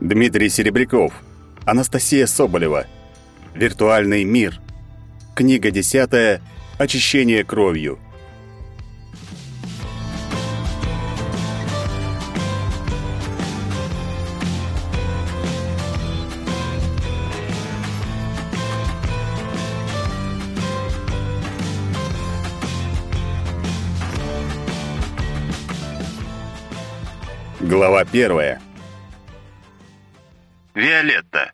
Дмитрий Серебряков. Анастасия Соболева. Виртуальный мир. Книга десятая. Очищение кровью. Глава первая. Виолетта.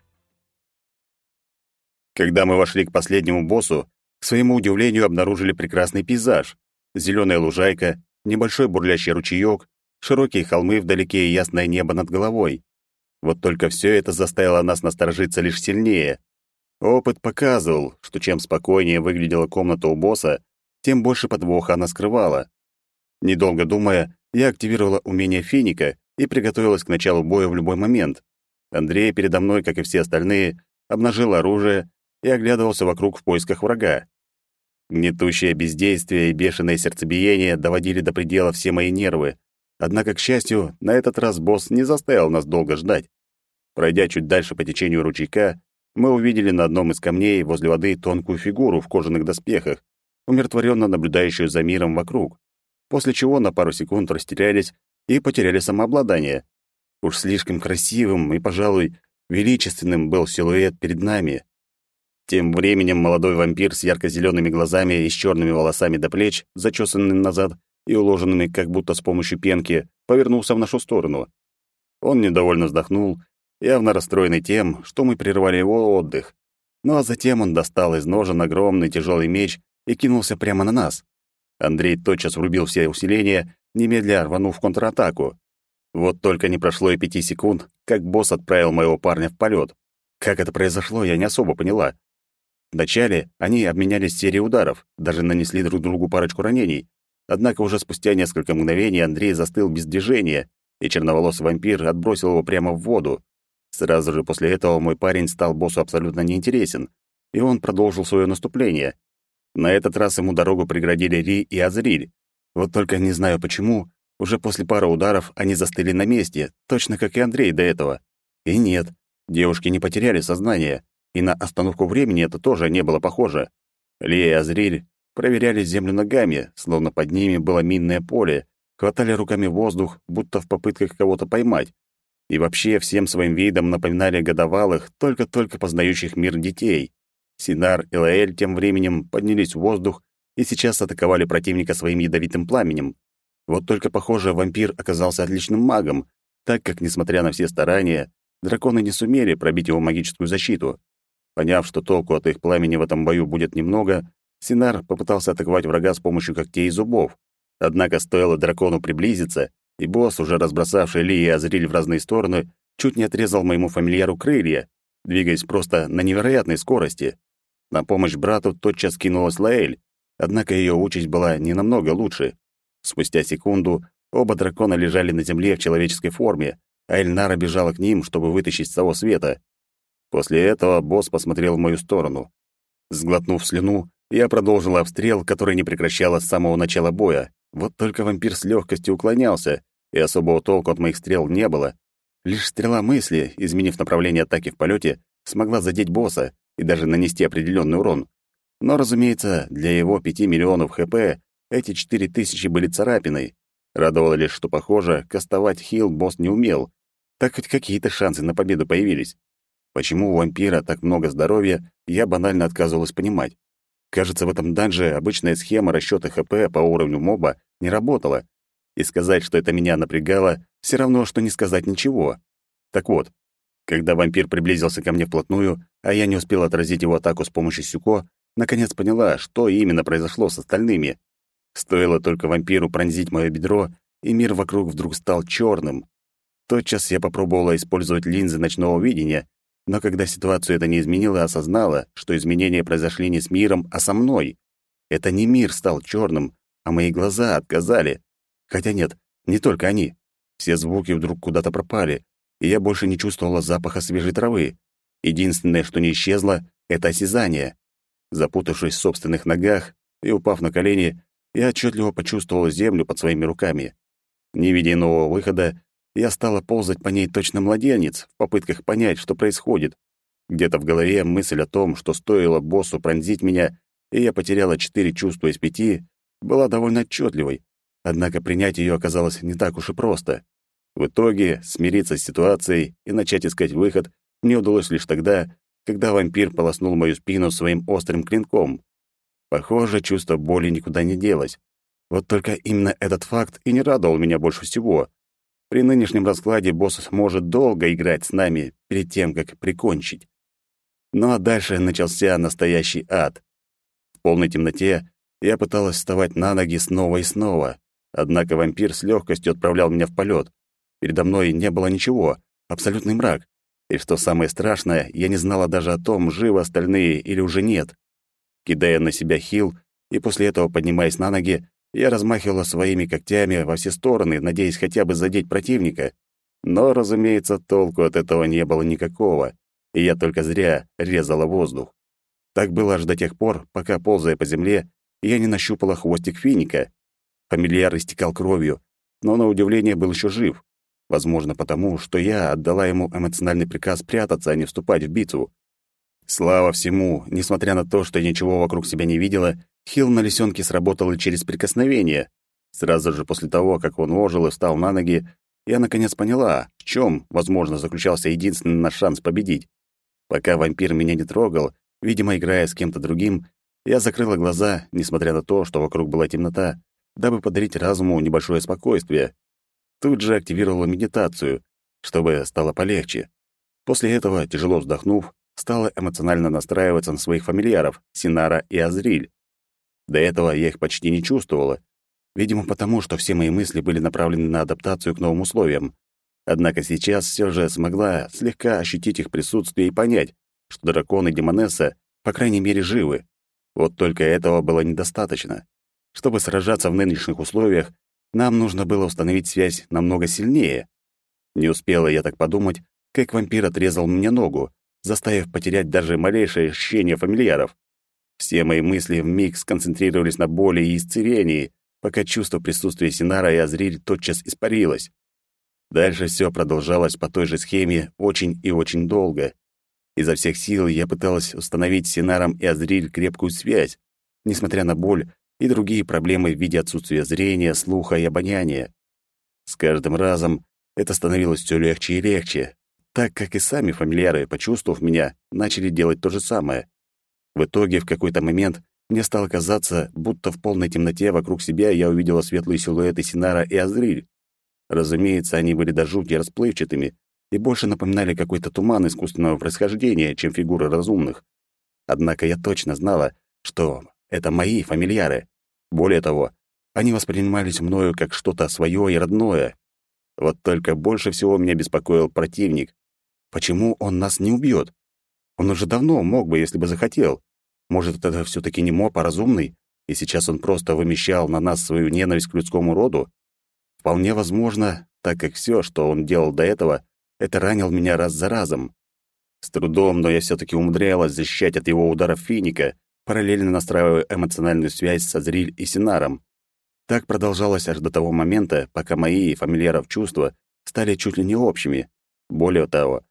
Когда мы вошли к последнему боссу, к своему удивлению обнаружили прекрасный пейзаж. Зеленая лужайка, небольшой бурлящий ручеек, широкие холмы вдалеке и ясное небо над головой. Вот только все это заставило нас насторожиться лишь сильнее. Опыт показывал, что чем спокойнее выглядела комната у босса, тем больше подвоха она скрывала. Недолго думая, я активировала умение финика и приготовилась к началу боя в любой момент. Андрей передо мной, как и все остальные, обнажил оружие и оглядывался вокруг в поисках врага. Гнетущее бездействие и бешеное сердцебиение доводили до предела все мои нервы. Однако, к счастью, на этот раз босс не заставил нас долго ждать. Пройдя чуть дальше по течению ручейка, мы увидели на одном из камней возле воды тонкую фигуру в кожаных доспехах, умиротворенно наблюдающую за миром вокруг, после чего на пару секунд растерялись и потеряли самообладание. Уж слишком красивым и, пожалуй, величественным был силуэт перед нами. Тем временем молодой вампир с ярко-зелеными глазами и с черными волосами до плеч, зачесанными назад и уложенными как будто с помощью пенки, повернулся в нашу сторону. Он недовольно вздохнул, явно расстроенный тем, что мы прервали его отдых. Ну а затем он достал из ножен огромный тяжелый меч и кинулся прямо на нас. Андрей тотчас врубил все усиления, немедля рванув в контратаку. Вот только не прошло и пяти секунд, как босс отправил моего парня в полет. Как это произошло, я не особо поняла. Вначале они обменялись серией ударов, даже нанесли друг другу парочку ранений. Однако уже спустя несколько мгновений Андрей застыл без движения, и черноволосый вампир отбросил его прямо в воду. Сразу же после этого мой парень стал боссу абсолютно неинтересен, и он продолжил свое наступление. На этот раз ему дорогу преградили Ри и Азриль. Вот только не знаю почему, уже после пары ударов они застыли на месте, точно как и Андрей до этого. И нет, девушки не потеряли сознание, и на остановку времени это тоже не было похоже. Ли и Азриль проверяли землю ногами, словно под ними было минное поле, хватали руками воздух, будто в попытках кого-то поймать. И вообще всем своим видом напоминали годовалых, только-только познающих мир детей. Синар и Лаэль тем временем поднялись в воздух и сейчас атаковали противника своим ядовитым пламенем. Вот только, похоже, вампир оказался отличным магом, так как, несмотря на все старания, драконы не сумели пробить его магическую защиту. Поняв, что толку от их пламени в этом бою будет немного, Синар попытался атаковать врага с помощью когтей и зубов. Однако стоило дракону приблизиться, и босс, уже разбросавший Ли и Азриль в разные стороны, чуть не отрезал моему фамильяру крылья, двигаясь просто на невероятной скорости. На помощь брату тотчас кинулась Лаэль, однако ее участь была не намного лучше. Спустя секунду оба дракона лежали на земле в человеческой форме, а Эльнара бежала к ним, чтобы вытащить с того света. После этого босс посмотрел в мою сторону. Сглотнув слюну, я продолжил обстрел, который не прекращала с самого начала боя. Вот только вампир с легкостью уклонялся, и особого толку от моих стрел не было. Лишь стрела мысли, изменив направление атаки в полете, смогла задеть босса, и даже нанести определенный урон. Но, разумеется, для его пяти миллионов ХП эти четыре тысячи были царапиной. Радовало лишь, что, похоже, кастовать хил босс не умел. Так хоть какие-то шансы на победу появились. Почему у вампира так много здоровья, я банально отказывалась понимать. Кажется, в этом данже обычная схема расчёта ХП по уровню моба не работала. И сказать, что это меня напрягало, все равно, что не сказать ничего. Так вот, когда вампир приблизился ко мне вплотную, а я не успел отразить его атаку с помощью сюко, наконец поняла, что именно произошло с остальными. Стоило только вампиру пронзить мое бедро, и мир вокруг вдруг стал черным. Тотчас я попробовала использовать линзы ночного видения, но когда ситуацию это не изменило, осознала, что изменения произошли не с миром, а со мной. Это не мир стал черным, а мои глаза отказали. Хотя нет, не только они. Все звуки вдруг куда-то пропали, и я больше не чувствовала запаха свежей травы. Единственное, что не исчезло, — это осязание. Запутавшись в собственных ногах и упав на колени, я отчетливо почувствовала землю под своими руками. Не видя нового выхода, я стала ползать по ней точно младенец в попытках понять, что происходит. Где-то в голове мысль о том, что стоило боссу пронзить меня, и я потеряла четыре чувства из пяти, была довольно отчетливой. Однако принять ее оказалось не так уж и просто. В итоге смириться с ситуацией и начать искать выход мне удалось лишь тогда, когда вампир полоснул мою спину своим острым клинком. Похоже, чувство боли никуда не делось. Вот только именно этот факт и не радовал меня больше всего. При нынешнем раскладе босс может долго играть с нами перед тем, как прикончить. Ну а дальше начался настоящий ад. В полной темноте я пыталась вставать на ноги снова и снова. Однако вампир с легкостью отправлял меня в полет. Передо мной не было ничего, абсолютный мрак. И что самое страшное, я не знала даже о том, живы остальные или уже нет. Кидая на себя хил и после этого поднимаясь на ноги, я размахивала своими когтями во все стороны, надеясь хотя бы задеть противника. Но, разумеется, толку от этого не было никакого, и я только зря резала воздух. Так было аж до тех пор, пока, ползая по земле, я не нащупала хвостик финика. Фамильяр истекал кровью, но на удивление был еще жив. Возможно, потому, что я отдала ему эмоциональный приказ прятаться, а не вступать в битву. Слава всему, несмотря на то, что я ничего вокруг себя не видела, хил на лисенке сработал и через прикосновение. Сразу же после того, как он ожил и встал на ноги, я наконец поняла, в чем, возможно, заключался единственный наш шанс победить. Пока вампир меня не трогал, видимо, играя с кем-то другим, я закрыла глаза, несмотря на то, что вокруг была темнота, дабы подарить разуму небольшое спокойствие. Тут же активировала медитацию, чтобы стало полегче. После этого, тяжело вздохнув, стала эмоционально настраиваться на своих фамильяров, Синара и Азриль. До этого я их почти не чувствовала, видимо, потому что все мои мысли были направлены на адаптацию к новым условиям. Однако сейчас все же смогла слегка ощутить их присутствие и понять, что дракон и демонесса, по крайней мере, живы. Вот только этого было недостаточно. Чтобы сражаться в нынешних условиях, нам нужно было установить связь намного сильнее. Не успела я так подумать, как вампир отрезал мне ногу, заставив потерять даже малейшее ощущение фамильяров. Все мои мысли вмиг сконцентрировались на боли и исцелении, пока чувство присутствия Синара и Азриль тотчас испарилось. Дальше все продолжалось по той же схеме очень и очень долго. Изо всех сил я пыталась установить с Синаром и Азриль крепкую связь, несмотря на боль и другие проблемы в виде отсутствия зрения, слуха и обоняния. С каждым разом это становилось все легче и легче, так как и сами фамильяры, почувствовав меня, начали делать то же самое. В итоге, в какой-то момент, мне стало казаться, будто в полной темноте вокруг себя я увидела светлые силуэты Синара и Азриль. Разумеется, они были до жути расплывчатыми и больше напоминали какой-то туман искусственного происхождения, чем фигуры разумных. Однако я точно знала, что это мои фамильяры. Более того, они воспринимались мною как что-то свое и родное. Вот только больше всего меня беспокоил противник. Почему он нас не убьет? Он уже давно мог бы, если бы захотел. Может, это все таки не моб, а разумный, и сейчас он просто вымещал на нас свою ненависть к людскому роду? Вполне возможно, так как все, что он делал до этого, это ранил меня раз за разом. С трудом, но я все таки умудрялась защищать от его ударов финика, параллельно настраивая эмоциональную связь с Азриль и Синаром. Так продолжалось аж до того момента, пока мои и фамильяров чувства стали чуть ли не общими. Более того,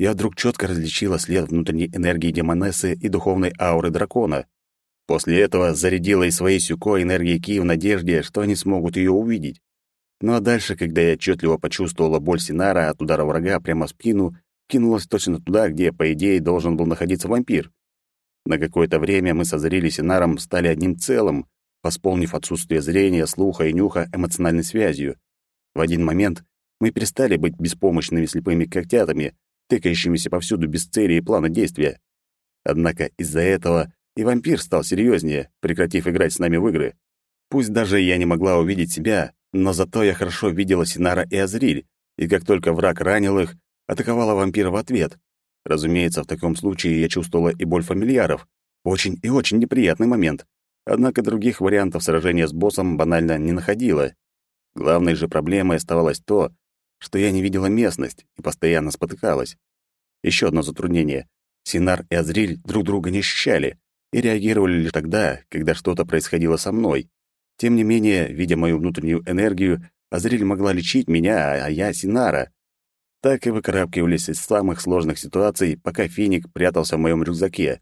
я вдруг четко различила след внутренней энергии демонессы и духовной ауры дракона. После этого зарядила и своей сюко энергией Ки в надежде, что они смогут ее увидеть. Ну а дальше, когда я отчетливо почувствовала боль Синара от удара врага прямо в спину, кинулась точно туда, где, по идее, должен был находиться вампир. На какое-то время мы со Зриль и Наром стали одним целым, восполнив отсутствие зрения, слуха и нюха эмоциональной связью. В один момент мы перестали быть беспомощными слепыми когтятами, тыкающимися повсюду без цели и плана действия. Однако из-за этого и вампир стал серьезнее, прекратив играть с нами в игры. Пусть даже я не могла увидеть себя, но зато я хорошо видела Синара и Азриль, и как только враг ранил их, атаковала вампира в ответ. Разумеется, в таком случае я чувствовала и боль фамильяров. Очень и очень неприятный момент. Однако других вариантов сражения с боссом банально не находила. Главной же проблемой оставалось то, что я не видела местность и постоянно спотыкалась. Еще одно затруднение. Синар и Азриль друг друга не ощущали и реагировали лишь тогда, когда что-то происходило со мной. Тем не менее, видя мою внутреннюю энергию, Азриль могла лечить меня, а я — Синара. Так и выкарабкивались из самых сложных ситуаций, пока Финик прятался в моем рюкзаке.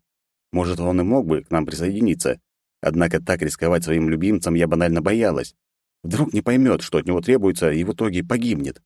Может, он и мог бы к нам присоединиться. Однако так рисковать своим любимцем я банально боялась. Вдруг не поймет, что от него требуется, и в итоге погибнет.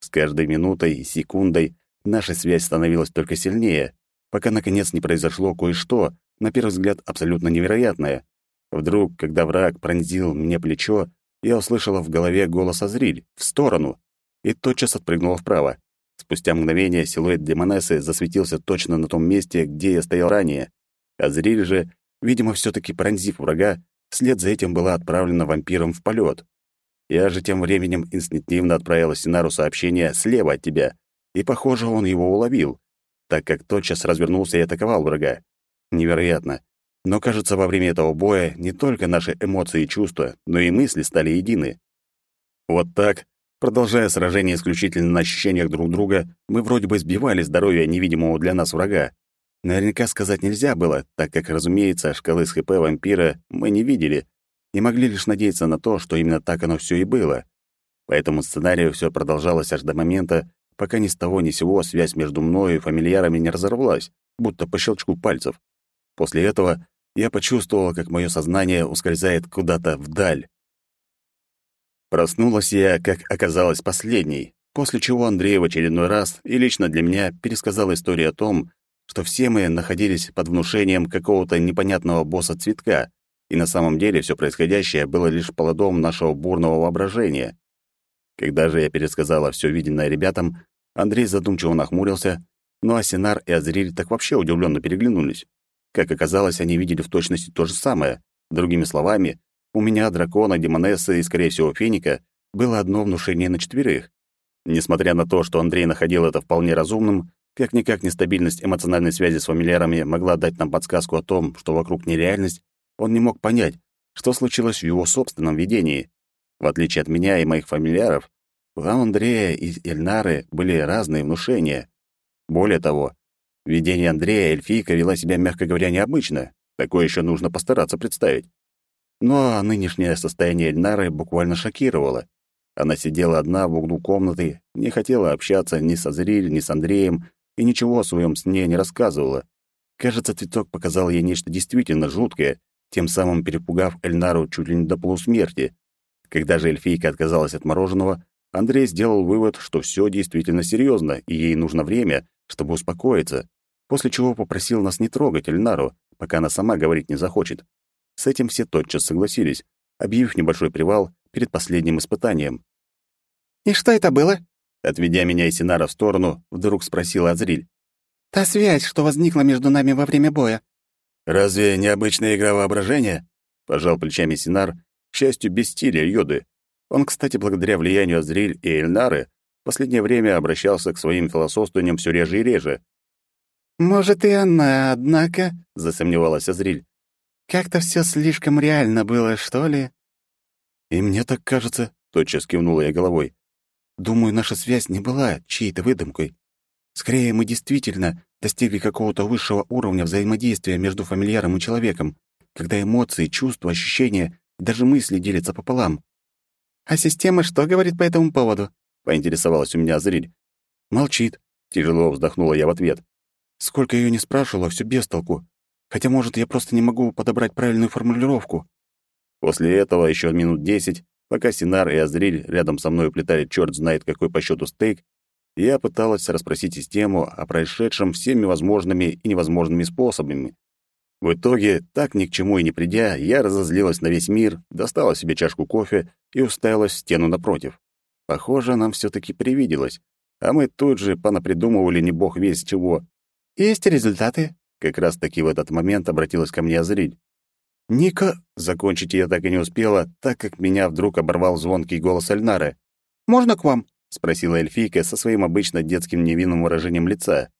С каждой минутой и секундой наша связь становилась только сильнее, пока, наконец, не произошло кое-что, на первый взгляд, абсолютно невероятное. Вдруг, когда враг пронзил мне плечо, я услышала в голове голос Азриль в сторону и тотчас отпрыгнула вправо. Спустя мгновение силуэт Демонессы засветился точно на том месте, где я стоял ранее. Азриль же, видимо, все таки пронзив врага, вслед за этим была отправлена вампиром в полет. Я же тем временем инстинктивно отправила Синару сообщение «слева от тебя», и, похоже, он его уловил, так как тотчас развернулся и атаковал врага. Невероятно. Но, кажется, во время этого боя не только наши эмоции и чувства, но и мысли стали едины. Вот так, продолжая сражение исключительно на ощущениях друг друга, мы вроде бы сбивали здоровье невидимого для нас врага. Наверняка сказать нельзя было, так как, разумеется, шкалы с ХП вампира мы не видели и могли лишь надеяться на то, что именно так оно все и было. По этому сценарию все продолжалось аж до момента, пока ни с того ни сего связь между мной и фамильярами не разорвалась, будто по щелчку пальцев. После этого я почувствовала, как мое сознание ускользает куда-то вдаль. Проснулась я, как оказалось, последней, после чего Андрей в очередной раз и лично для меня пересказал историю о том, что все мы находились под внушением какого-то непонятного босса цветка, и на самом деле все происходящее было лишь плодом нашего бурного воображения. Когда же я пересказала все виденное ребятам, Андрей задумчиво нахмурился, ну а Синар и Азриль так вообще удивленно переглянулись. Как оказалось, они видели в точности то же самое. Другими словами, у меня, дракона, демонессы и, скорее всего, феника, было одно внушение на четверых. Несмотря на то, что Андрей находил это вполне разумным, как-никак нестабильность эмоциональной связи с фамильярами могла дать нам подсказку о том, что вокруг нереальность, он не мог понять, что случилось в его собственном видении. В отличие от меня и моих фамильяров, у Андрея и Эльнары были разные внушения. Более того, в видении Андрея эльфийка вела себя, мягко говоря, необычно. Такое еще нужно постараться представить. Но нынешнее состояние Эльнары буквально шокировало. Она сидела одна в углу комнаты, не хотела общаться ни с Азриль, ни с Андреем, и ничего о своем сне не рассказывала. Кажется, цветок показал ей нечто действительно жуткое, тем самым перепугав Эльнару чуть ли не до полусмерти. Когда же эльфийка отказалась от мороженого, Андрей сделал вывод, что все действительно серьезно, и ей нужно время, чтобы успокоиться после чего попросил нас не трогать Эльнару, пока она сама говорить не захочет. С этим все тотчас согласились, объявив небольшой привал перед последним испытанием. «И что это было?» Отведя меня и Синара в сторону, вдруг спросила Азриль. «Та связь, что возникла между нами во время боя». «Разве необычная игра воображения?» — пожал плечами Синар, к счастью, без стиля Йоды. Он, кстати, благодаря влиянию Азриль и Эльнары, в последнее время обращался к своим философствованиям все реже и реже, «Может, и она, однако», — засомневалась Азриль. «Как-то все слишком реально было, что ли?» «И мне так кажется», — тотчас кивнула я головой. «Думаю, наша связь не была чьей-то выдумкой. Скорее, мы действительно достигли какого-то высшего уровня взаимодействия между фамильяром и человеком, когда эмоции, чувства, ощущения, даже мысли делятся пополам». «А система что говорит по этому поводу?» — поинтересовалась у меня Азриль. «Молчит», — тяжело вздохнула я в ответ. Сколько ее не спрашивала, все без толку. Хотя, может, я просто не могу подобрать правильную формулировку. После этого еще минут десять, пока Синар и Азриль рядом со мной уплетали черт знает какой по счету стейк, я пыталась расспросить систему о происшедшем всеми возможными и невозможными способами. В итоге, так ни к чему и не придя, я разозлилась на весь мир, достала себе чашку кофе и уставилась в стену напротив. Похоже, нам все таки привиделось, а мы тут же понапридумывали не бог весь чего. «Есть результаты?» Как раз-таки в этот момент обратилась ко мне Азриль. «Ника...» — закончить я так и не успела, так как меня вдруг оборвал звонкий голос Альнары. «Можно к вам?» — спросила эльфийка со своим обычно детским невинным выражением лица.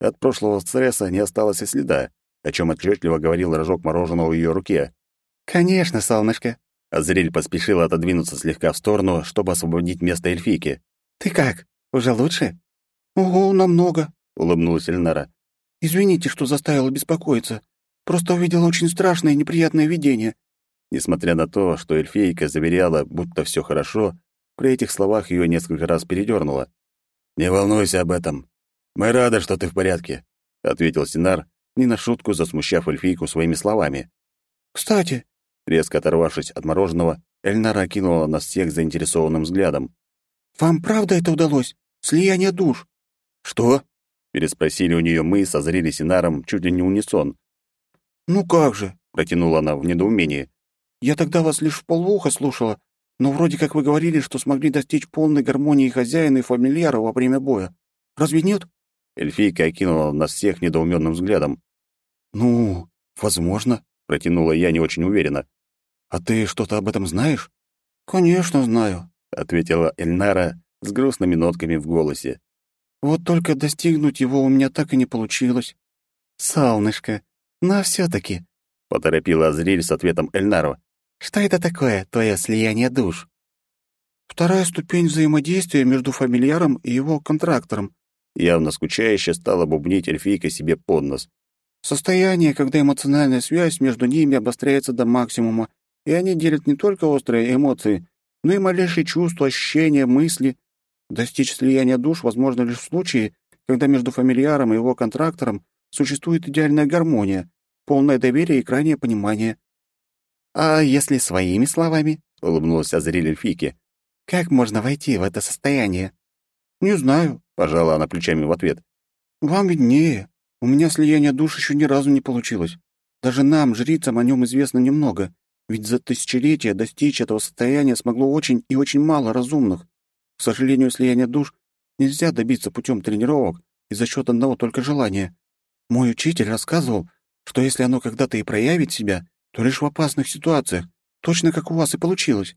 От прошлого стресса не осталось и следа, о чем отчетливо говорил рожок мороженого в ее руке. «Конечно, солнышко». Азриль поспешила отодвинуться слегка в сторону, чтобы освободить место эльфийки. «Ты как? Уже лучше?» «Ого, намного», — улыбнулась Эльнара. Извините, что заставила беспокоиться. Просто увидела очень страшное и неприятное видение». Несмотря на то, что эльфейка заверяла, будто все хорошо, При этих словах ее несколько раз передернуло. «Не волнуйся об этом. Мы рады, что ты в порядке», — ответил Синар, не на шутку засмущав эльфийку своими словами. «Кстати», — резко оторвавшись от мороженого, Эльнара окинула нас всех заинтересованным взглядом. «Вам правда это удалось? Слияние душ?» «Что?» — переспросили у нее мы, созрели Синаром чуть ли не унисон. «Ну как же?» — протянула она в недоумении. «Я тогда вас лишь в полуха слушала, но вроде как вы говорили, что смогли достичь полной гармонии хозяина и фамильяра во время боя. Разве нет?» Эльфийка окинула нас всех недоуменным взглядом. «Ну, возможно», — протянула я не очень уверенно. «А ты что-то об этом знаешь?» «Конечно знаю», — ответила Эльнара с грустными нотками в голосе. «Вот только достигнуть его у меня так и не получилось». «Солнышко, но все таки поторопила Азриль с ответом Эльнару. «Что это такое, твое слияние душ?» «Вторая ступень взаимодействия между фамильяром и его контрактором», Явно скучающе стала бубнить эльфийка себе под нос. «Состояние, когда эмоциональная связь между ними обостряется до максимума, и они делят не только острые эмоции, но и малейшие чувства, ощущения, мысли. Достичь слияния душ возможно лишь в случае, когда между фамильяром и его контрактором существует идеальная гармония, полное доверие и крайнее понимание». «А если своими словами?» — улыбнулась Азриль эльфийки. «Как можно войти в это состояние?» «Не знаю», — пожала она плечами в ответ. «Вам виднее. У меня слияние душ еще ни разу не получилось. Даже нам, жрицам, о нем известно немного, ведь за тысячелетия достичь этого состояния смогло очень и очень мало разумных. К сожалению, слияние душ нельзя добиться путем тренировок и за счет одного только желания. Мой учитель рассказывал, что если оно когда-то и проявит себя, то лишь в опасных ситуациях, точно как у вас и получилось».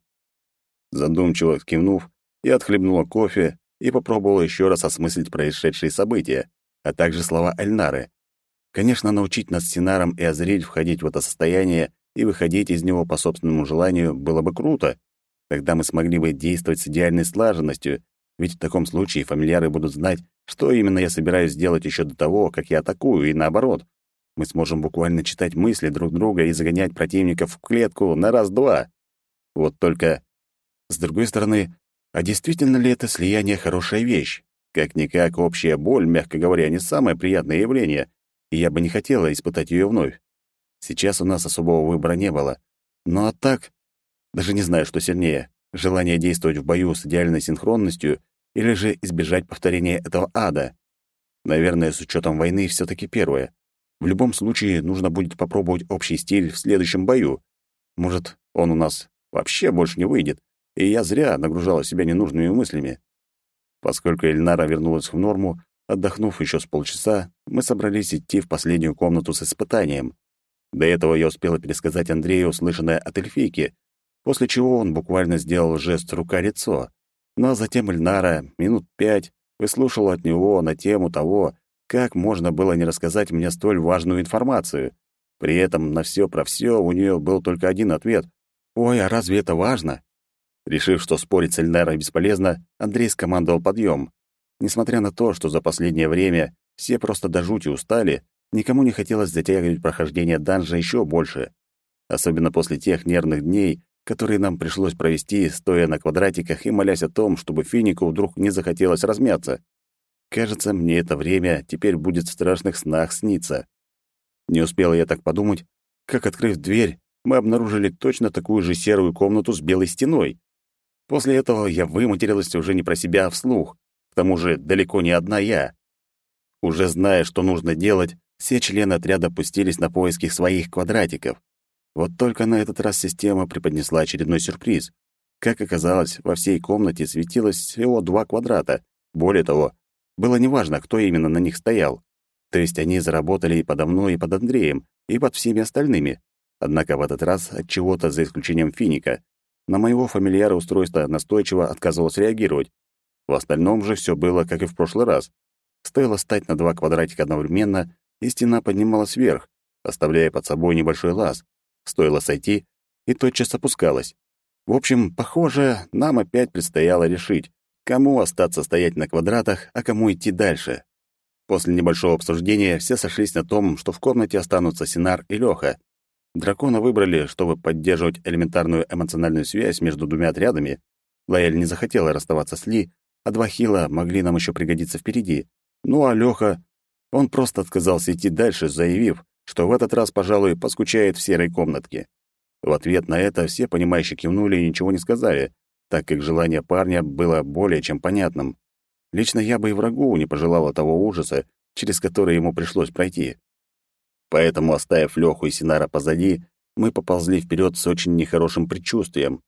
Задумчиво кивнув, я отхлебнула кофе и попробовал еще раз осмыслить происшедшие события, а также слова Эльнары. Конечно, научить нас Синаром и Азриль входить в это состояние и выходить из него по собственному желанию было бы круто. Тогда мы смогли бы действовать с идеальной слаженностью, ведь в таком случае фамильяры будут знать, что именно я собираюсь сделать еще до того, как я атакую, и наоборот. Мы сможем буквально читать мысли друг друга и загонять противников в клетку на раз-два. Вот только, с другой стороны, а действительно ли это слияние хорошая вещь? Как-никак общая боль, мягко говоря, не самое приятное явление, и я бы не хотела испытать ее вновь. Сейчас у нас особого выбора не было. Ну а так, даже не знаю, что сильнее. Желание действовать в бою с идеальной синхронностью или же избежать повторения этого ада. Наверное, с учетом войны все таки первое. В любом случае, нужно будет попробовать общий стиль в следующем бою. Может, он у нас вообще больше не выйдет, и я зря нагружала себя ненужными мыслями. Поскольку Эльнара вернулась в норму, отдохнув еще с полчаса, мы собрались идти в последнюю комнату с испытанием. До этого я успела пересказать Андрею услышанное от эльфийки, после чего он буквально сделал жест рука-лицо. Но затем Эльнара минут пять выслушал от него на тему того, как можно было не рассказать мне столь важную информацию. При этом на все про все у нее был только один ответ. «Ой, а разве это важно?» Решив, что спорить с Эльнарой бесполезно, Андрей скомандовал подъем. Несмотря на то, что за последнее время все просто до жути устали, никому не хотелось затягивать прохождение данжа еще больше. Особенно после тех нервных дней, которые нам пришлось провести, стоя на квадратиках и молясь о том, чтобы Финику вдруг не захотелось размяться. Кажется, мне это время теперь будет в страшных снах сниться. Не успел я так подумать, как, открыв дверь, мы обнаружили точно такую же серую комнату с белой стеной. После этого я выматерилась уже не про себя, а вслух. К тому же далеко не одна я. Уже зная, что нужно делать, все члены отряда пустились на поиски своих квадратиков. Вот только на этот раз система преподнесла очередной сюрприз. Как оказалось, во всей комнате светилось всего два квадрата. Более того, было неважно, кто именно на них стоял. То есть они заработали и подо мной, и под Андреем, и под всеми остальными. Однако в этот раз от чего-то, за исключением Финика, на моего фамильяра устройство настойчиво отказывалось реагировать. В остальном же все было, как и в прошлый раз. Стоило стать на два квадратика одновременно, и стена поднималась вверх, оставляя под собой небольшой лаз. Стоило сойти, и тотчас опускалась. В общем, похоже, нам опять предстояло решить, кому остаться стоять на квадратах, а кому идти дальше. После небольшого обсуждения все сошлись на том, что в комнате останутся Синар и Лёха, Дракона выбрали, чтобы поддерживать элементарную эмоциональную связь между двумя отрядами, Лаэль не захотела расставаться с Ли, а два хила могли нам еще пригодиться впереди. Ну а Лёха, он просто отказался идти дальше, заявив, что в этот раз, пожалуй, поскучает в серой комнатке. В ответ на это все понимающие кивнули и ничего не сказали, так как желание парня было более чем понятным. Лично я бы и врагу не пожелала того ужаса, через который ему пришлось пройти. Поэтому, оставив Лёху и Синара позади, мы поползли вперед с очень нехорошим предчувствием.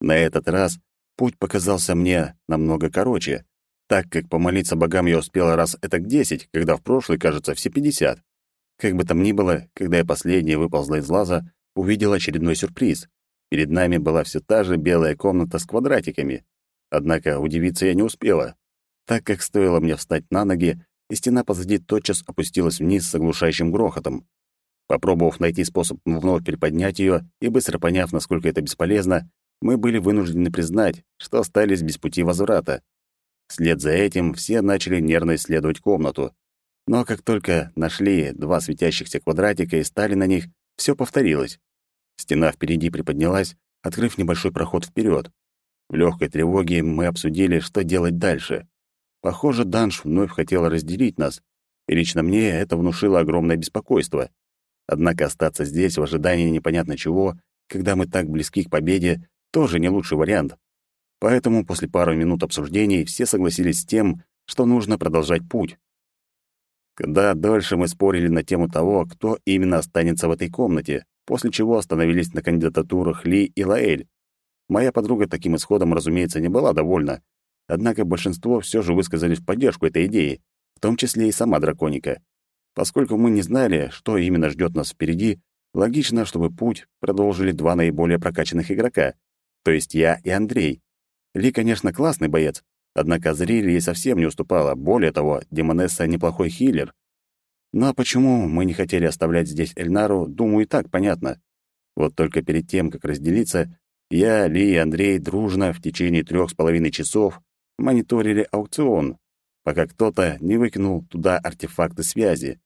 На этот раз путь показался мне намного короче, так как помолиться богам я успела раз этак десять, когда в прошлый, кажется, все пятьдесят. Как бы там ни было, когда я последняя выползла из лаза, увидел очередной сюрприз. Перед нами была все та же белая комната с квадратиками. Однако удивиться я не успела, так как стоило мне встать на ноги, и стена позади тотчас опустилась вниз с оглушающим грохотом. Попробовав найти способ вновь переподнять ее и быстро поняв, насколько это бесполезно, мы были вынуждены признать, что остались без пути возврата. Вслед за этим все начали нервно исследовать комнату. Но как только нашли два светящихся квадратика и стали на них, все повторилось. Стена впереди приподнялась, открыв небольшой проход вперед. В легкой тревоге мы обсудили, что делать дальше. Похоже, Данш вновь хотела разделить нас, и лично мне это внушило огромное беспокойство. Однако остаться здесь в ожидании непонятно чего, когда мы так близки к победе, тоже не лучший вариант. Поэтому после пары минут обсуждений все согласились с тем, что нужно продолжать путь. Когда дольше мы спорили на тему того, кто именно останется в этой комнате, после чего остановились на кандидатурах Ли и Лаэль. Моя подруга таким исходом, разумеется, не была довольна, Однако большинство все же высказались в поддержку этой идеи, в том числе и сама драконика. Поскольку мы не знали, что именно ждет нас впереди, логично, чтобы путь продолжили два наиболее прокачанных игрока, то есть я и Андрей. Ли, конечно, классный боец, однако Зриль ей совсем не уступала. Более того, Демонесса — неплохой хиллер. Но почему мы не хотели оставлять здесь Эльнару, думаю, и так понятно. Вот только перед тем, как разделиться, я, Ли и Андрей дружно в течение трех с половиной часов мониторили аукцион, пока кто-то не выкинул туда артефакты связи.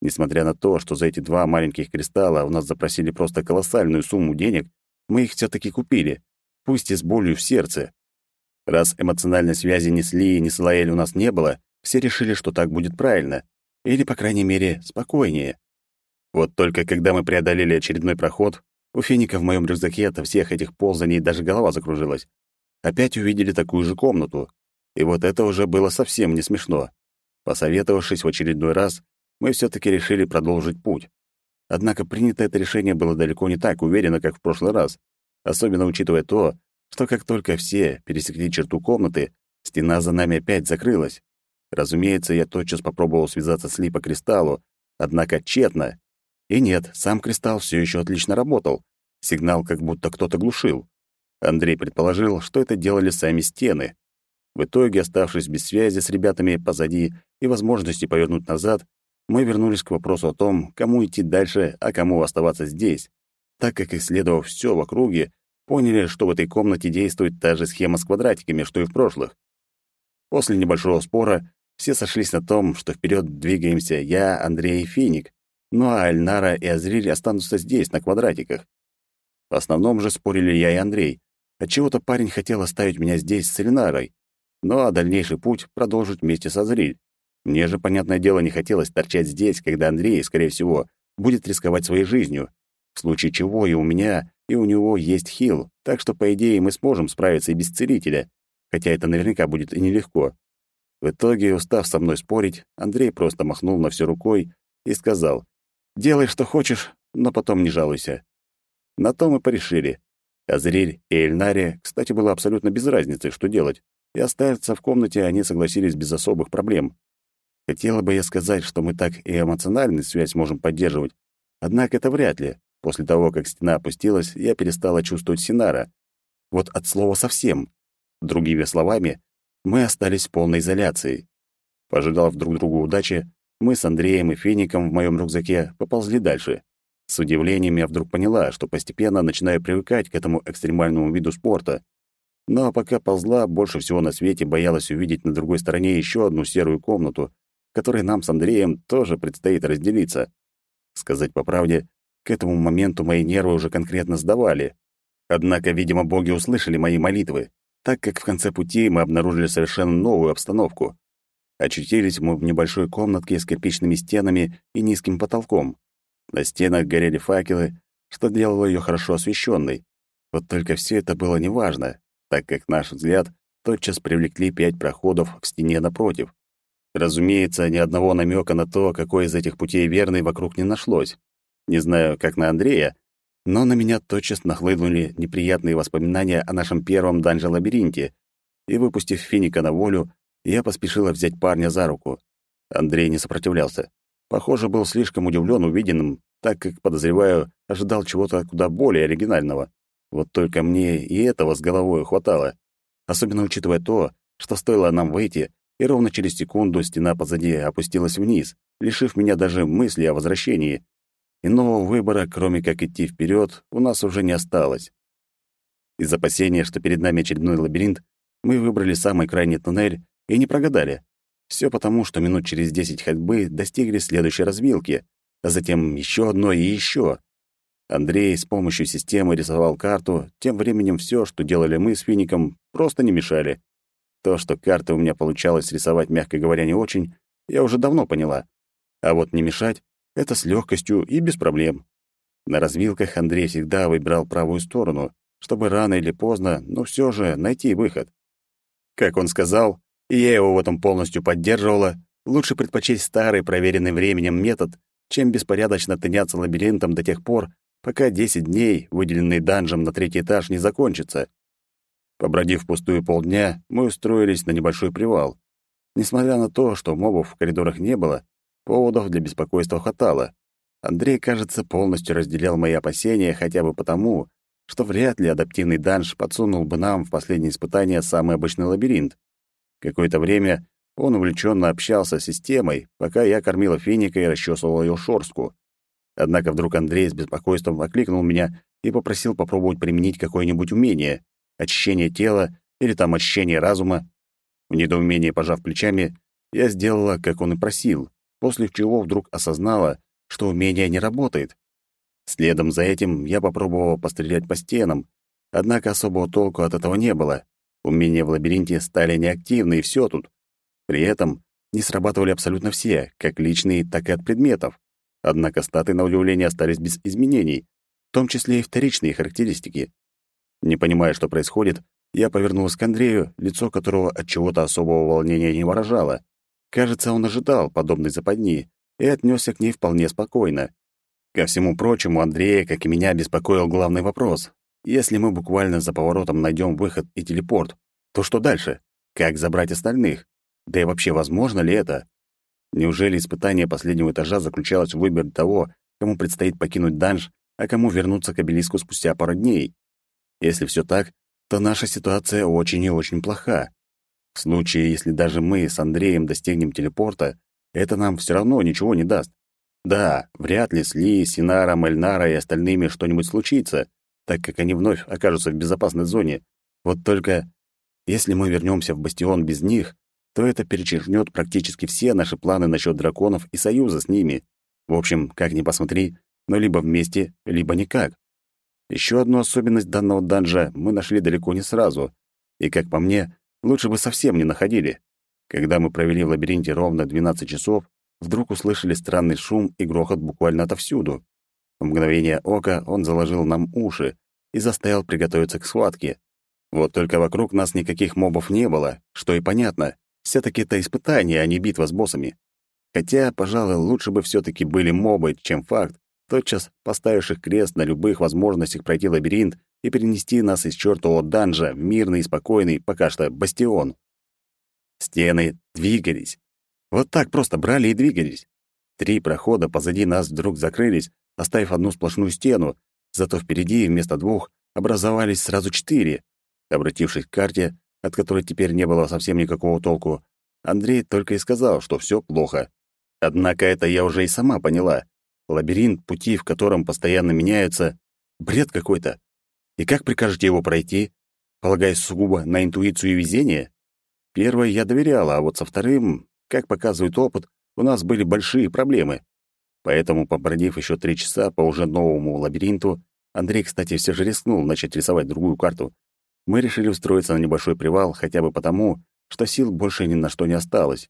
Несмотря на то, что за эти два маленьких кристалла у нас запросили просто колоссальную сумму денег, мы их все таки купили, пусть и с болью в сердце. Раз эмоциональной связи ни с Ли, ни с Лаэль у нас не было, все решили, что так будет правильно. Или, по крайней мере, спокойнее. Вот только когда мы преодолели очередной проход, у Феника в моем рюкзаке от всех этих ползаний даже голова закружилась. Опять увидели такую же комнату, и вот это уже было совсем не смешно. Посоветовавшись в очередной раз, мы все таки решили продолжить путь. Однако принято это решение было далеко не так уверенно, как в прошлый раз, особенно учитывая то, что как только все пересекли черту комнаты, стена за нами опять закрылась. Разумеется, я тотчас попробовал связаться с Ли по кристаллу, однако тщетно. И нет, сам кристалл все еще отлично работал. Сигнал как будто кто-то глушил. Андрей предположил, что это делали сами стены. В итоге, оставшись без связи с ребятами позади и возможности повернуть назад, мы вернулись к вопросу о том, кому идти дальше, а кому оставаться здесь, так как, исследовав все в округе, поняли, что в этой комнате действует та же схема с квадратиками, что и в прошлых. После небольшого спора все сошлись на том, что вперед двигаемся я, Андрей и Финик, ну а Альнара и Азриль останутся здесь, на квадратиках. В основном же спорили я и Андрей. Отчего-то парень хотел оставить меня здесь с Элинарой, ну а дальнейший путь продолжить вместе со Зриль. Мне же, понятное дело, не хотелось торчать здесь, когда Андрей, скорее всего, будет рисковать своей жизнью. В случае чего и у меня, и у него есть хил, так что, по идее, мы сможем справиться и без целителя, хотя это наверняка будет и нелегко. В итоге, устав со мной спорить, Андрей просто махнул на все рукой и сказал, «Делай, что хочешь, но потом не жалуйся». На то мы порешили. Азриль и Эльнаре, кстати, было абсолютно без разницы, что делать и оставиться в комнате они согласились без особых проблем. Хотела бы я сказать, что мы так и эмоциональную связь можем поддерживать, однако это вряд ли. После того, как стена опустилась, я перестала чувствовать Синара. Вот от слова совсем. Другими словами, мы остались в полной изоляции. Пожелав друг другу удачи, мы с Андреем и Феником в моем рюкзаке поползли дальше. С удивлением я вдруг поняла, что постепенно начинаю привыкать к этому экстремальному виду спорта, но пока ползла, больше всего на свете боялась увидеть на другой стороне еще одну серую комнату, которой нам с Андреем тоже предстоит разделиться. Сказать по правде, к этому моменту мои нервы уже конкретно сдавали. Однако, видимо, боги услышали мои молитвы, так как в конце пути мы обнаружили совершенно новую обстановку. Очутились мы в небольшой комнатке с кирпичными стенами и низким потолком. На стенах горели факелы, что делало ее хорошо освещенной. Вот только все это было неважно, так как наш взгляд тотчас привлекли пять проходов в стене напротив. Разумеется, ни одного намека на то, какой из этих путей верный, вокруг не нашлось. Не знаю, как на Андрея, но на меня тотчас нахлынули неприятные воспоминания о нашем первом данже-лабиринте, и, выпустив Финика на волю, я поспешила взять парня за руку. Андрей не сопротивлялся. Похоже, был слишком удивлен увиденным, так как, подозреваю, ожидал чего-то куда более оригинального. Вот только мне и этого с головой хватало. Особенно учитывая то, что стоило нам выйти, и ровно через секунду стена позади опустилась вниз, лишив меня даже мысли о возвращении. Иного выбора, кроме как идти вперед, у нас уже не осталось. Из опасения, что перед нами очередной лабиринт, мы выбрали самый крайний туннель и не прогадали. Все потому, что минут через десять ходьбы достигли следующей развилки, а затем еще одной и еще. Андрей с помощью системы рисовал карту, тем временем все, что делали мы с Фиником, просто не мешали. То, что карты у меня получалось рисовать, мягко говоря, не очень, я уже давно поняла. А вот не мешать — это с легкостью и без проблем. На развилках Андрей всегда выбирал правую сторону, чтобы рано или поздно, но все же найти выход. Как он сказал, и я его в этом полностью поддерживала, лучше предпочесть старый, проверенный временем метод, чем беспорядочно тыняться лабиринтом до тех пор, пока 10 дней, выделенные данжем на третий этаж, не закончатся. Побродив пустую полдня, мы устроились на небольшой привал. Несмотря на то, что мобов в коридорах не было, поводов для беспокойства хватало. Андрей, кажется, полностью разделял мои опасения хотя бы потому, что вряд ли адаптивный данж подсунул бы нам в последнее испытание самый обычный лабиринт. Какое-то время он увлеченно общался с системой, пока я кормила финика и расчесывала ее шорстку. Однако вдруг Андрей с беспокойством окликнул меня и попросил попробовать применить какое-нибудь умение — очищение тела или там очищение разума. В недоумении пожав плечами, я сделала, как он и просил, после чего вдруг осознала, что умение не работает. Следом за этим я попробовала пострелять по стенам, однако особого толку от этого не было. Умения в лабиринте стали неактивны, и все тут. При этом не срабатывали абсолютно все, как личные, так и от предметов. Однако статы, на удивление, остались без изменений, в том числе и вторичные характеристики. Не понимая, что происходит, я повернулась к Андрею, лицо которого от чего-то особого волнения не выражало. Кажется, он ожидал подобной западни и отнесся к ней вполне спокойно. Ко всему прочему, Андрея, как и меня, беспокоил главный вопрос. Если мы буквально за поворотом найдем выход и телепорт, то что дальше? Как забрать остальных? Да и вообще, возможно ли это? Неужели испытание последнего этажа заключалось в выборе того, кому предстоит покинуть данж, а кому вернуться к обелиску спустя пару дней? Если все так, то наша ситуация очень и очень плоха. В случае, если даже мы с Андреем достигнем телепорта, это нам все равно ничего не даст. Да, вряд ли с Ли, Синаром, Эльнара и остальными что-нибудь случится, так как они вновь окажутся в безопасной зоне. Вот только если мы вернемся в бастион без них, то это перечеркнет практически все наши планы насчет драконов и союза с ними. В общем, как ни посмотри, но либо вместе, либо никак. Еще одну особенность данного данжа мы нашли далеко не сразу, и, как по мне, лучше бы совсем не находили. Когда мы провели в лабиринте ровно 12 часов, вдруг услышали странный шум и грохот буквально отовсюду. В мгновение ока он заложил нам уши и заставил приготовиться к схватке. Вот только вокруг нас никаких мобов не было, что и понятно. Все-таки это испытание, а не битва с боссами. Хотя, пожалуй, лучше бы все-таки были мобы, чем факт, тотчас поставивших крест на любых возможностях пройти лабиринт и перенести нас из чертового данжа в мирный и спокойный, пока что, бастион. Стены двигались. Вот так просто брали и двигались. Три прохода позади нас вдруг закрылись, оставив одну сплошную стену, зато впереди вместо двух образовались сразу четыре. Обратившись к карте, от которой теперь не было совсем никакого толку, Андрей только и сказал, что все плохо. Однако это я уже и сама поняла. Лабиринт, пути в котором постоянно меняются, бред какой-то. И как прикажете его пройти? Полагаясь сугубо на интуицию и везение? Первое я доверяла, а вот со вторым, как показывает опыт, у нас были большие проблемы. Поэтому, побродив еще три часа по уже новому лабиринту, Андрей, кстати, все же рискнул начать рисовать другую карту, мы решили устроиться на небольшой привал хотя бы потому, что сил больше ни на что не осталось.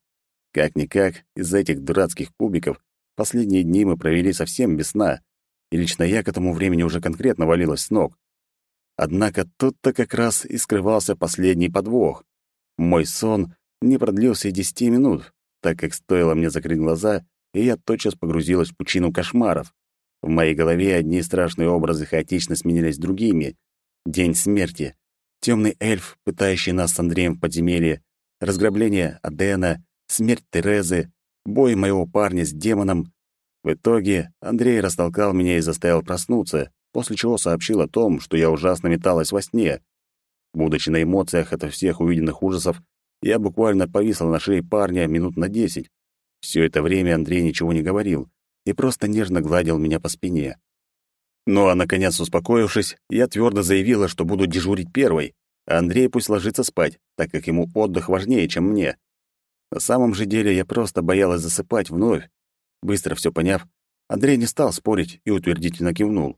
Как-никак, из-за этих дурацких кубиков последние дни мы провели совсем без сна, и лично я к этому времени уже конкретно валилась с ног. Однако тут-то как раз и скрывался последний подвох. Мой сон не продлился и десяти минут, так как стоило мне закрыть глаза, и я тотчас погрузилась в пучину кошмаров. В моей голове одни страшные образы хаотично сменились другими. День смерти, темный эльф, пытающий нас с Андреем в подземелье, разграбление Адена, смерть Терезы, бой моего парня с демоном. В итоге Андрей растолкал меня и заставил проснуться, после чего сообщил о том, что я ужасно металась во сне. Будучи на эмоциях от всех увиденных ужасов, я буквально повисла на шее парня минут на десять. Все это время Андрей ничего не говорил и просто нежно гладил меня по спине. Ну а наконец, успокоившись, я твердо заявила, что буду дежурить первой, а Андрей пусть ложится спать, так как ему отдых важнее, чем мне. На самом же деле я просто боялась засыпать вновь. Быстро все поняв, Андрей не стал спорить и утвердительно кивнул.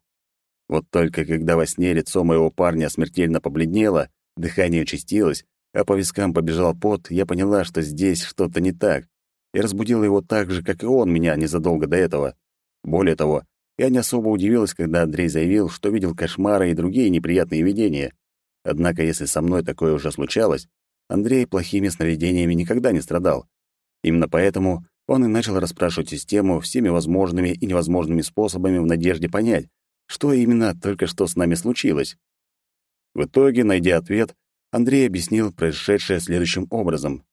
Вот только когда во сне лицо моего парня смертельно побледнело, дыхание участилось, а по вискам побежал пот, я поняла, что здесь что-то не так, и разбудила его так же, как и он меня незадолго до этого. Более того, я не особо удивилась, когда Андрей заявил, что видел кошмары и другие неприятные видения. Однако, если со мной такое уже случалось, Андрей плохими сновидениями никогда не страдал. Именно поэтому он и начал расспрашивать систему всеми возможными и невозможными способами в надежде понять, что именно только что с нами случилось. В итоге, найдя ответ, Андрей объяснил происшедшее следующим образом.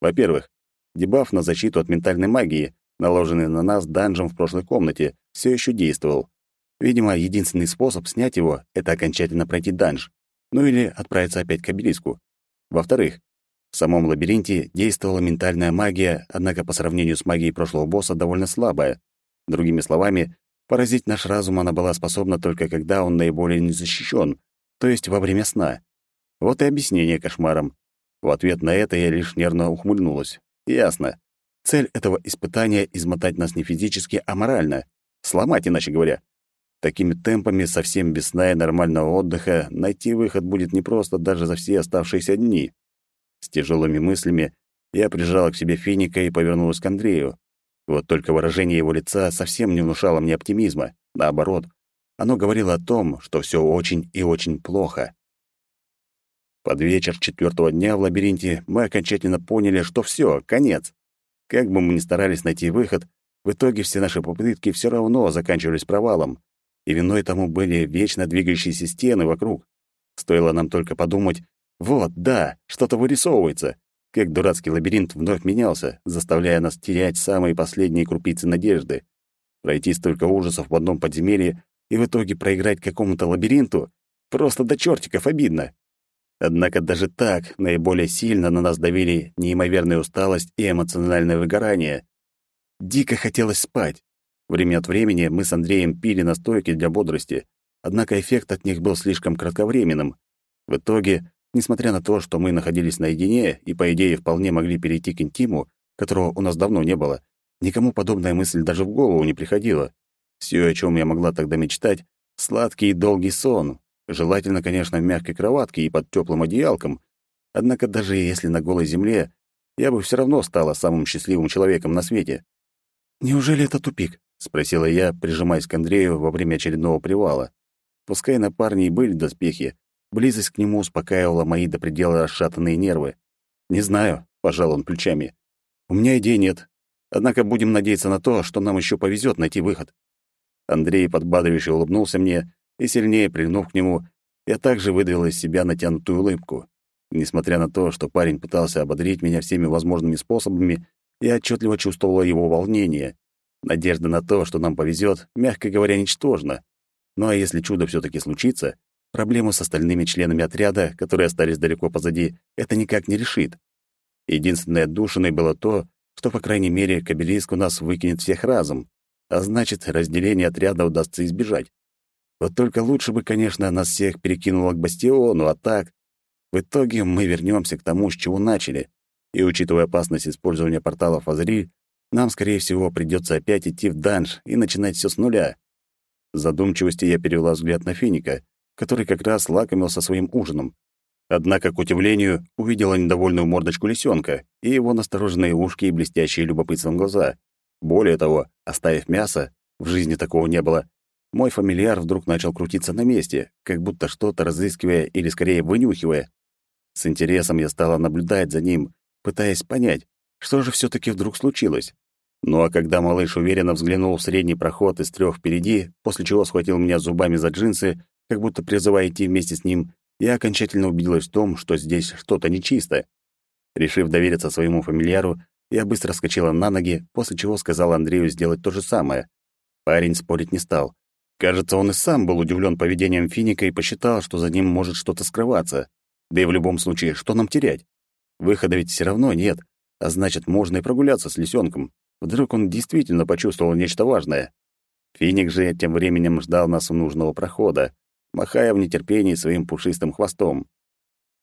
Во-первых, дебаф на защиту от ментальной магии, наложенный на нас данжем в прошлой комнате, все еще действовал. Видимо, единственный способ снять его — это окончательно пройти данж, ну или отправиться опять к обелиску. Во-вторых, в самом лабиринте действовала ментальная магия, однако по сравнению с магией прошлого босса довольно слабая. Другими словами, поразить наш разум она была способна только когда он наиболее незащищен, то есть во время сна. Вот и объяснение кошмарам. В ответ на это я лишь нервно ухмыльнулась. Ясно. Цель этого испытания — измотать нас не физически, а морально. Сломать, иначе говоря. Такими темпами, совсем без сна и нормального отдыха, найти выход будет непросто даже за все оставшиеся дни. С тяжелыми мыслями я прижала к себе финика и повернулась к Андрею. Вот только выражение его лица совсем не внушало мне оптимизма. Наоборот, оно говорило о том, что все очень и очень плохо. Под вечер четвертого дня в лабиринте мы окончательно поняли, что все, конец. Как бы мы ни старались найти выход, в итоге все наши попытки все равно заканчивались провалом, и виной тому были вечно двигающиеся стены вокруг. Стоило нам только подумать, вот, да, что-то вырисовывается, как дурацкий лабиринт вновь менялся, заставляя нас терять самые последние крупицы надежды. Пройти столько ужасов в одном подземелье и в итоге проиграть какому-то лабиринту — просто до чертиков обидно. Однако даже так наиболее сильно на нас давили неимоверная усталость и эмоциональное выгорание. Дико хотелось спать. Время от времени мы с Андреем пили настойки для бодрости, однако эффект от них был слишком кратковременным. В итоге, несмотря на то, что мы находились наедине и, по идее, вполне могли перейти к интиму, которого у нас давно не было, никому подобная мысль даже в голову не приходила. Все, о чем я могла тогда мечтать — сладкий и долгий сон, Желательно, конечно, в мягкой кроватке и под теплым одеялком. Однако даже если на голой земле, я бы все равно стала самым счастливым человеком на свете. «Неужели это тупик?» — спросила я, прижимаясь к Андрею во время очередного привала. Пускай на парне и были доспехи, близость к нему успокаивала мои до предела расшатанные нервы. «Не знаю», — пожал он плечами. «У меня идей нет. Однако будем надеяться на то, что нам еще повезет найти выход». Андрей подбадривающе улыбнулся мне и, сильнее прильнув к нему, я также выдавил из себя натянутую улыбку. Несмотря на то, что парень пытался ободрить меня всеми возможными способами, я отчетливо чувствовала его волнение. Надежда на то, что нам повезет, мягко говоря, ничтожна. Ну а если чудо все таки случится, проблему с остальными членами отряда, которые остались далеко позади, это никак не решит. Единственной отдушиной было то, что, по крайней мере, к обелиску нас выкинет всех разом, а значит, разделение отряда удастся избежать. Вот только лучше бы, конечно, нас всех перекинуло к бастиону, а так... В итоге мы вернемся к тому, с чего начали. И, учитывая опасность использования порталов Азри, нам, скорее всего, придется опять идти в данж и начинать все с нуля. В задумчивости я перевела взгляд на Финика, который как раз лакомился своим ужином. Однако, к удивлению, увидела недовольную мордочку лисенка и его настороженные ушки и блестящие любопытством глаза. Более того, оставив мясо, в жизни такого не было, мой фамильяр вдруг начал крутиться на месте, как будто что-то разыскивая или скорее вынюхивая. С интересом я стала наблюдать за ним, пытаясь понять, что же все таки вдруг случилось. Ну а когда малыш уверенно взглянул в средний проход из трех впереди, после чего схватил меня зубами за джинсы, как будто призывая идти вместе с ним, я окончательно убедилась в том, что здесь что-то нечисто. Решив довериться своему фамильяру, я быстро вскочила на ноги, после чего сказала Андрею сделать то же самое. Парень спорить не стал. Кажется, он и сам был удивлен поведением Финика и посчитал, что за ним может что-то скрываться. Да и в любом случае, что нам терять? Выхода ведь все равно нет, а значит, можно и прогуляться с лисенком. Вдруг он действительно почувствовал нечто важное. Финик же тем временем ждал нас у нужного прохода, махая в нетерпении своим пушистым хвостом.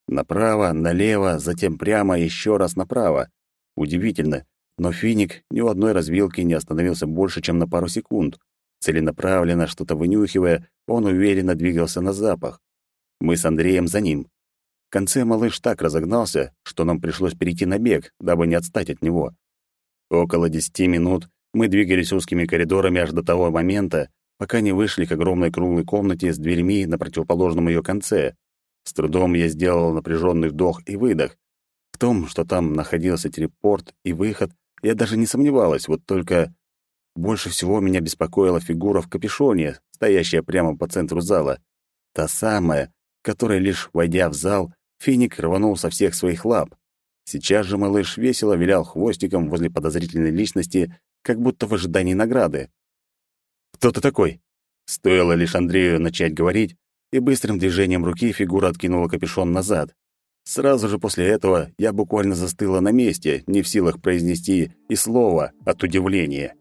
Направо, налево, затем прямо, еще раз направо. Удивительно, но Финик ни у одной развилки не остановился больше, чем на пару секунд. Целенаправленно, что-то вынюхивая, он уверенно двигался на запах. Мы с Андреем за ним. В конце малыш так разогнался, что нам пришлось перейти на бег, дабы не отстать от него. Около десяти минут мы двигались узкими коридорами аж до того момента, пока не вышли к огромной круглой комнате с дверьми на противоположном ее конце. С трудом я сделал напряженный вдох и выдох. В том, что там находился телепорт и выход, я даже не сомневалась, вот только больше всего меня беспокоила фигура в капюшоне, стоящая прямо по центру зала. Та самая, которая, лишь войдя в зал, финик рванул со всех своих лап. Сейчас же малыш весело вилял хвостиком возле подозрительной личности, как будто в ожидании награды. «Кто ты такой?» Стоило лишь Андрею начать говорить, и быстрым движением руки фигура откинула капюшон назад. Сразу же после этого я буквально застыла на месте, не в силах произнести и слова от удивления.